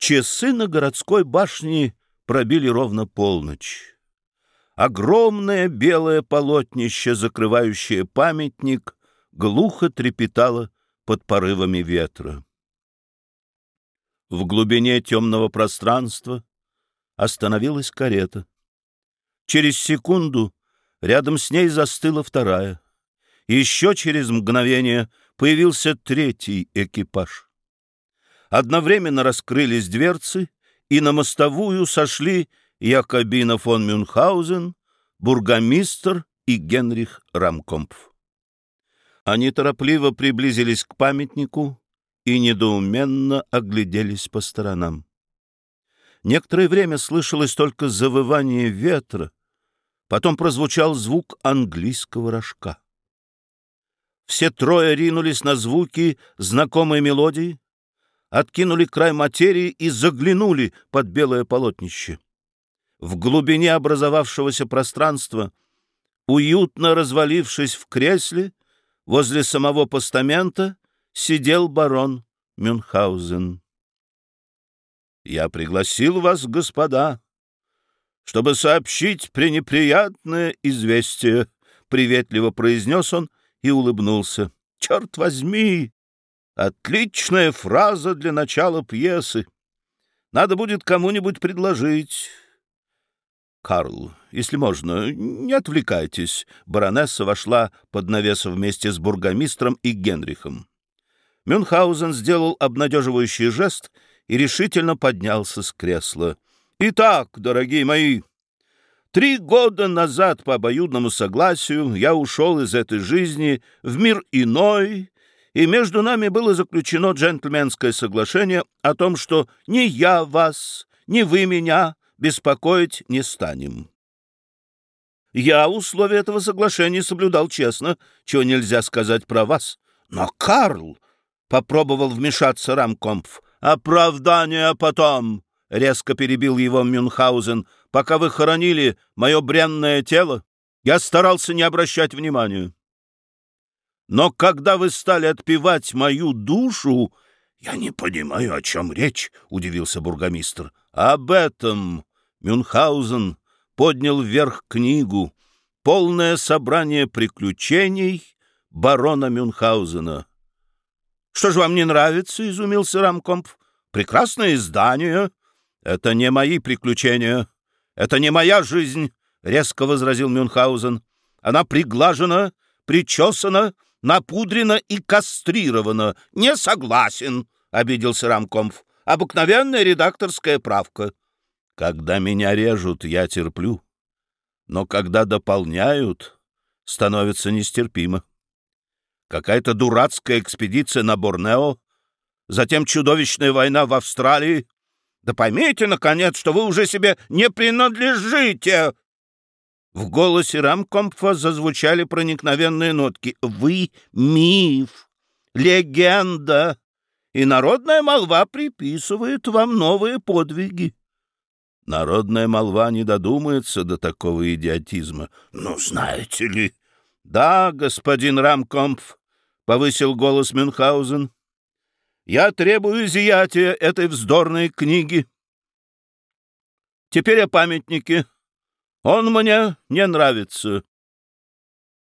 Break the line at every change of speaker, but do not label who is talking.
Часы на городской башне пробили ровно полночь. Огромное белое полотнище, закрывающее памятник, глухо трепетало под порывами ветра. В глубине темного пространства остановилась карета. Через секунду рядом с ней застыла вторая. Еще через мгновение появился третий экипаж. Одновременно раскрылись дверцы, и на мостовую сошли Якобина фон Мюнхгаузен, бургомистр и Генрих Рамкомпф. Они торопливо приблизились к памятнику и недоуменно огляделись по сторонам. Некоторое время слышалось только завывание ветра, потом прозвучал звук английского рожка. Все трое ринулись на звуки знакомой мелодии, откинули край материи и заглянули под белое полотнище. В глубине образовавшегося пространства, уютно развалившись в кресле, возле самого постамента сидел барон Мюнхгаузен. «Я пригласил вас, господа, чтобы сообщить пренеприятное известие», — приветливо произнес он и улыбнулся. «Черт возьми! Отличная фраза для начала пьесы. Надо будет кому-нибудь предложить. Карл, если можно, не отвлекайтесь. Баронесса вошла под навес вместе с бургомистром и Генрихом. Мюнхгаузен сделал обнадеживающий жест и решительно поднялся с кресла. «Итак, дорогие мои, три года назад по обоюдному согласию я ушел из этой жизни в мир иной, и между нами было заключено джентльменское соглашение о том, что ни я вас, ни вы меня беспокоить не станем. Я условия этого соглашения соблюдал честно, чего нельзя сказать про вас. Но Карл попробовал вмешаться Рамкомпф. «Оправдание потом!» — резко перебил его Мюнхгаузен. «Пока вы хоронили мое бренное тело, я старался не обращать внимания. Но когда вы стали отпевать мою душу... — Я не понимаю, о чем речь, — удивился бургомистр. — Об этом Мюнхгаузен поднял вверх книгу «Полное собрание приключений барона Мюнхгаузена». — Что же вам не нравится? — изумился Рамкомп. — Прекрасное издание. — Это не мои приключения. Это не моя жизнь, — резко возразил Мюнхгаузен. — Она приглажена, причесана, напудрена и кастрирована. — Не согласен, — обиделся Рамкомф. — Обыкновенная редакторская правка. — Когда меня режут, я терплю. Но когда дополняют, становится нестерпимо. Какая-то дурацкая экспедиция на Борнео, затем чудовищная война в Австралии. Да поймите, наконец, что вы уже себе не принадлежите, в голосе Рамкомпфа зазвучали проникновенные нотки. «Вы — миф, легенда, и народная молва приписывает вам новые подвиги». Народная молва не додумается до такого идиотизма. «Ну, знаете ли...» «Да, господин Рамкомпф», — повысил голос Мюнхгаузен, — «я требую изъятия этой вздорной книги. Теперь о памятнике». Он мне не нравится.